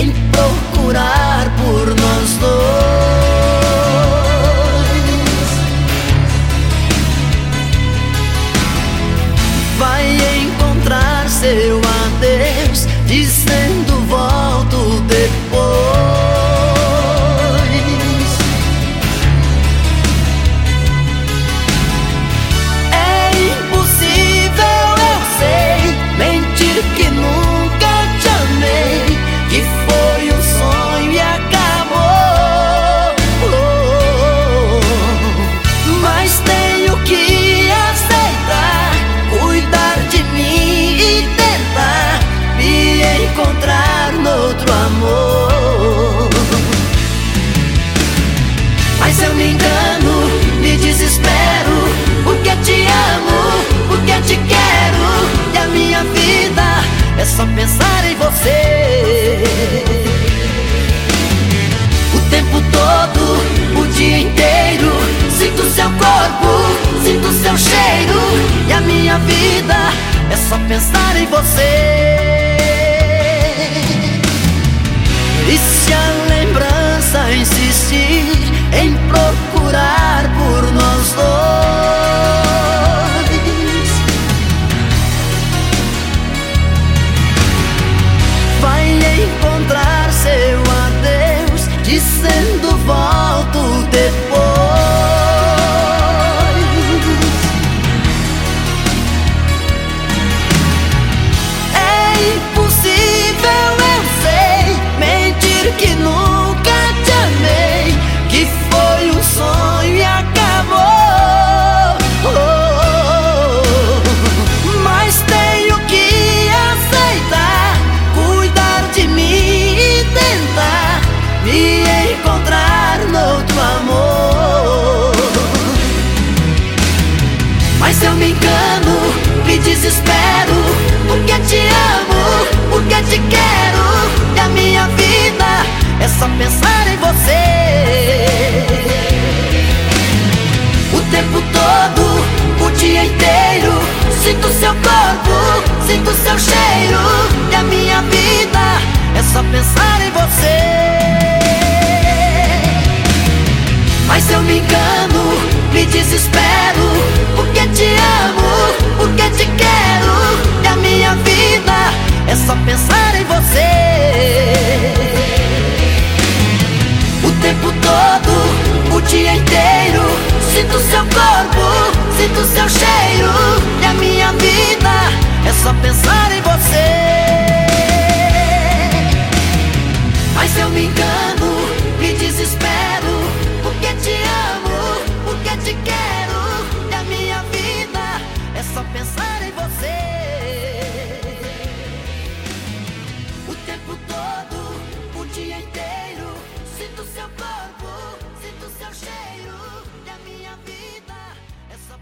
em procurar por nós dois. Vai encontrar seu adeus, dizendo volto depois. só pensar em você. Engano, me desespero, porque te amo, porque te quero, e a minha vida é só pensar em você. O tempo todo, o dia inteiro, sinto seu corpo, sinto seu cheiro, e a minha vida é só pensar em você. Mas eu me engano, me desespero.